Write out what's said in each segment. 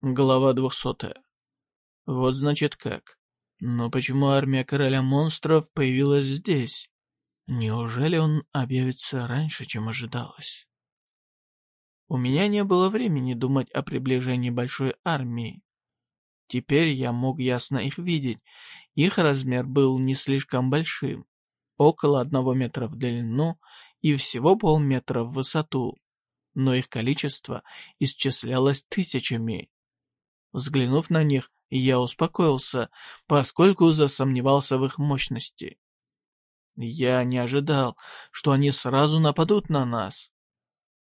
Глава двухсотая. Вот значит как. Но почему армия короля монстров появилась здесь? Неужели он объявится раньше, чем ожидалось? У меня не было времени думать о приближении большой армии. Теперь я мог ясно их видеть. Их размер был не слишком большим, около одного метра в длину и всего полметра в высоту, но их количество исчислялось тысячами. Взглянув на них, я успокоился, поскольку засомневался в их мощности. Я не ожидал, что они сразу нападут на нас.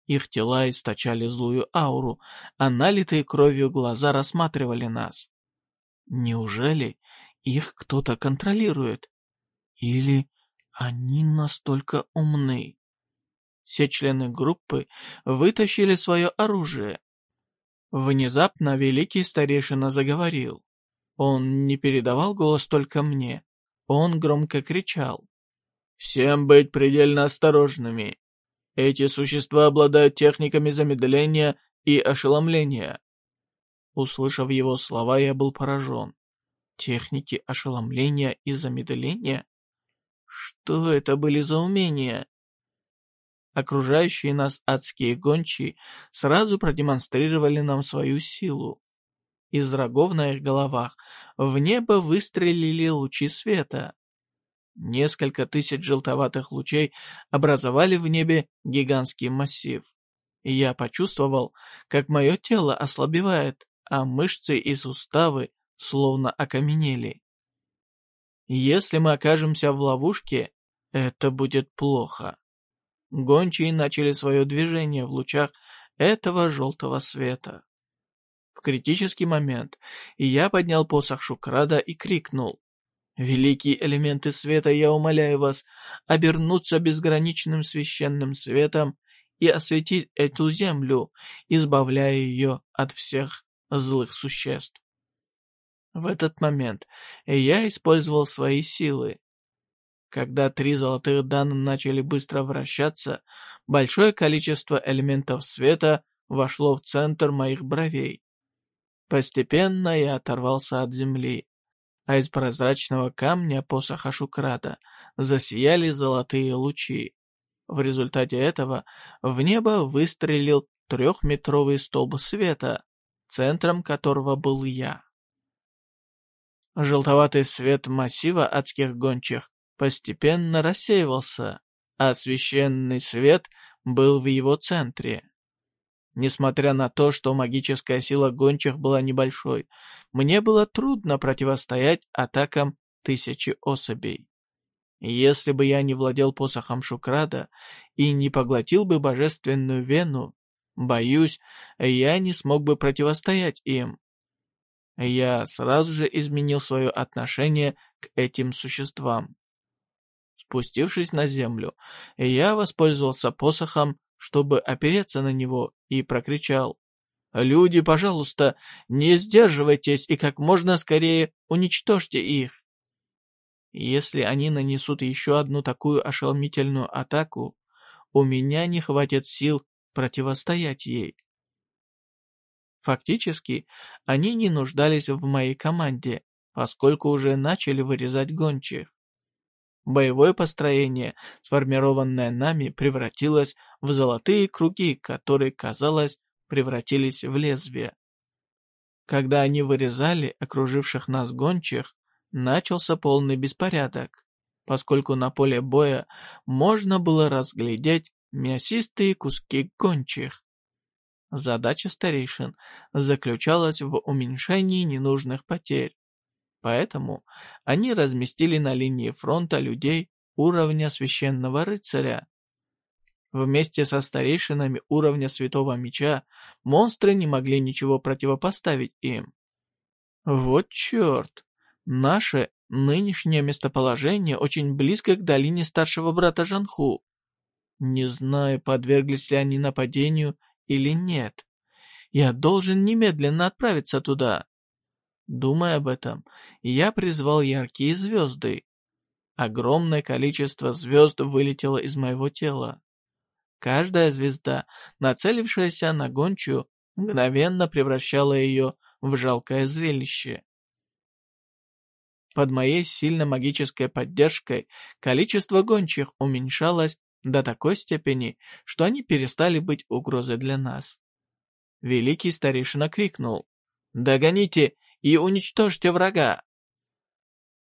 Их тела источали злую ауру, а налитые кровью глаза рассматривали нас. Неужели их кто-то контролирует? Или они настолько умны? Все члены группы вытащили свое оружие, Внезапно великий старейшина заговорил. Он не передавал голос только мне. Он громко кричал. «Всем быть предельно осторожными. Эти существа обладают техниками замедления и ошеломления». Услышав его слова, я был поражен. Техники ошеломления и замедления? Что это были за умения? Окружающие нас адские гончие сразу продемонстрировали нам свою силу. Из рогов на их головах в небо выстрелили лучи света. Несколько тысяч желтоватых лучей образовали в небе гигантский массив. Я почувствовал, как мое тело ослабевает, а мышцы и суставы словно окаменели. Если мы окажемся в ловушке, это будет плохо. Гончие начали свое движение в лучах этого желтого света. В критический момент я поднял посох Шукрада и крикнул. «Великие элементы света, я умоляю вас обернуться безграничным священным светом и осветить эту землю, избавляя ее от всех злых существ». В этот момент я использовал свои силы, когда три золотых дана начали быстро вращаться, большое количество элементов света вошло в центр моих бровей. Постепенно я оторвался от земли, а из прозрачного камня посоха Шукрада засияли золотые лучи. В результате этого в небо выстрелил трехметровый столб света, центром которого был я. Желтоватый свет массива адских гончих постепенно рассеивался, а священный свет был в его центре. Несмотря на то, что магическая сила гончих была небольшой, мне было трудно противостоять атакам тысячи особей. Если бы я не владел посохом Шукрада и не поглотил бы божественную вену, боюсь, я не смог бы противостоять им. Я сразу же изменил свое отношение к этим существам. Спустившись на землю, я воспользовался посохом, чтобы опереться на него, и прокричал. «Люди, пожалуйста, не сдерживайтесь и как можно скорее уничтожьте их!» Если они нанесут еще одну такую ошеломительную атаку, у меня не хватит сил противостоять ей. Фактически, они не нуждались в моей команде, поскольку уже начали вырезать гончих. Боевое построение, сформированное нами, превратилось в золотые круги, которые, казалось, превратились в лезвие. Когда они вырезали окруживших нас гончих, начался полный беспорядок, поскольку на поле боя можно было разглядеть мясистые куски гончих. Задача старейшин заключалась в уменьшении ненужных потерь, Поэтому они разместили на линии фронта людей уровня священного рыцаря. Вместе со старейшинами уровня святого меча монстры не могли ничего противопоставить им. Вот черт! Наше нынешнее местоположение очень близко к долине старшего брата Жанху. Не знаю, подверглись ли они нападению или нет. Я должен немедленно отправиться туда. Думая об этом, я призвал яркие звезды. Огромное количество звезд вылетело из моего тела. Каждая звезда, нацелившаяся на гончую, мгновенно превращала ее в жалкое зрелище. Под моей сильно магической поддержкой количество гончих уменьшалось до такой степени, что они перестали быть угрозой для нас. Великий старейшина крикнул «Догоните и уничтожьте врага!»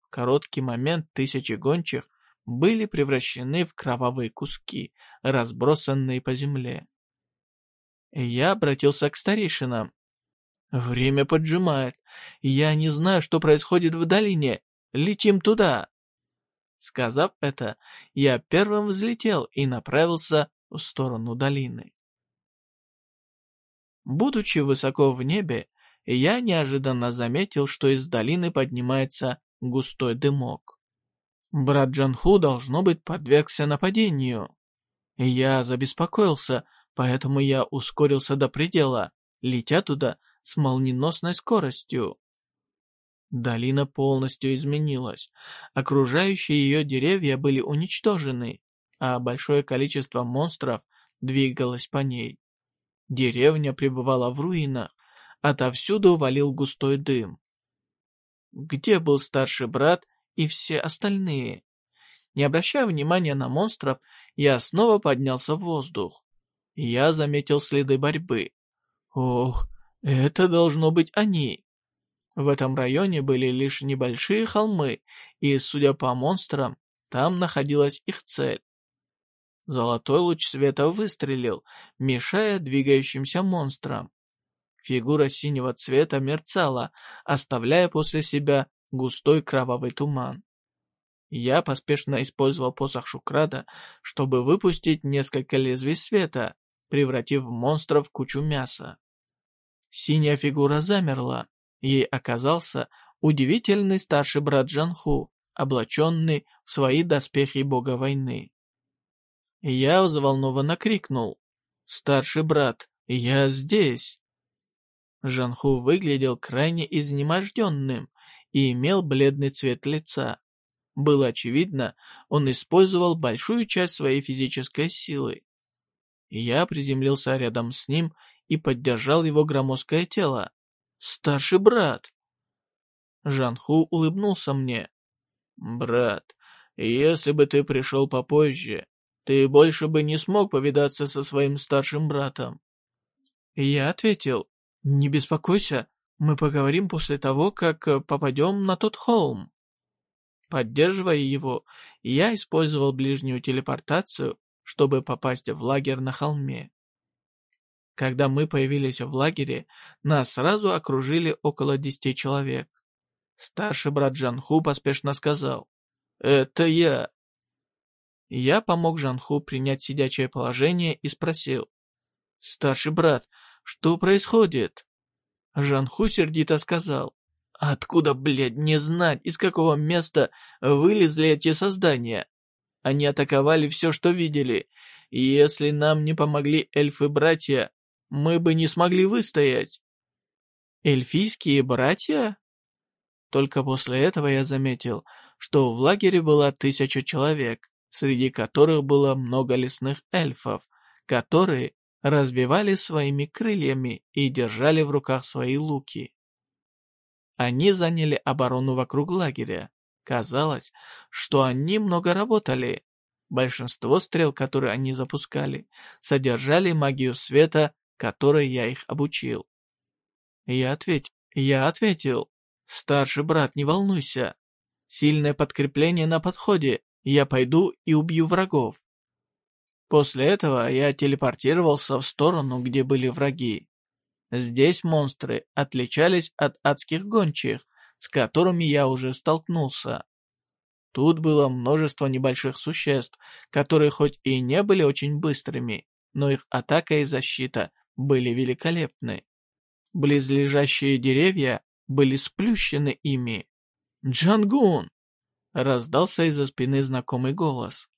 В короткий момент тысячи гончих были превращены в кровавые куски, разбросанные по земле. Я обратился к старейшинам. Время поджимает. Я не знаю, что происходит в долине. Летим туда. Сказав это, я первым взлетел и направился в сторону долины. Будучи высоко в небе, я неожиданно заметил, что из долины поднимается густой дымок. Брат Джанху, должно быть, подвергся нападению. Я забеспокоился, поэтому я ускорился до предела, летя туда с молниеносной скоростью. Долина полностью изменилась. Окружающие ее деревья были уничтожены, а большое количество монстров двигалось по ней. Деревня пребывала в руинах, отовсюду валил густой дым. Где был старший брат и все остальные? Не обращая внимания на монстров, я снова поднялся в воздух. Я заметил следы борьбы. Ох, это должно быть они. В этом районе были лишь небольшие холмы, и, судя по монстрам, там находилась их цель. Золотой луч света выстрелил, мешая двигающимся монстрам. Фигура синего цвета мерцала, оставляя после себя густой кровавый туман. Я поспешно использовал посох Шукрада, чтобы выпустить несколько лезвий света, превратив монстров в кучу мяса. Синяя фигура замерла, Ей оказался удивительный старший брат Джанху, облаченный в свои доспехи бога войны. Я взволнованно крикнул. «Старший брат, я здесь!» Жанху выглядел крайне изнеможденным и имел бледный цвет лица. Было очевидно, он использовал большую часть своей физической силы. Я приземлился рядом с ним и поддержал его громоздкое тело. Старший брат. Жанху улыбнулся мне. Брат, если бы ты пришел попозже, ты больше бы не смог повидаться со своим старшим братом. Я ответил, не беспокойся, мы поговорим после того, как попадем на тот холм. Поддерживая его, я использовал ближнюю телепортацию, чтобы попасть в лагерь на холме. Когда мы появились в лагере, нас сразу окружили около десяти человек. Старший брат Жанху поспешно сказал, «Это я». Я помог Жанху принять сидячее положение и спросил, «Старший брат, что происходит?» Жанху сердито сказал, «Откуда, блядь, не знать, из какого места вылезли эти создания? Они атаковали все, что видели, и если нам не помогли эльфы-братья, мы бы не смогли выстоять. Эльфийские братья? Только после этого я заметил, что в лагере было тысяча человек, среди которых было много лесных эльфов, которые разбивали своими крыльями и держали в руках свои луки. Они заняли оборону вокруг лагеря. Казалось, что они много работали. Большинство стрел, которые они запускали, содержали магию света которой я их обучил. Я ответил, я ответил, старший брат, не волнуйся. Сильное подкрепление на подходе, я пойду и убью врагов. После этого я телепортировался в сторону, где были враги. Здесь монстры отличались от адских гончих, с которыми я уже столкнулся. Тут было множество небольших существ, которые хоть и не были очень быстрыми, но их атака и защита были великолепны. Близлежащие деревья были сплющены ими. «Джангун!» — раздался из-за спины знакомый голос.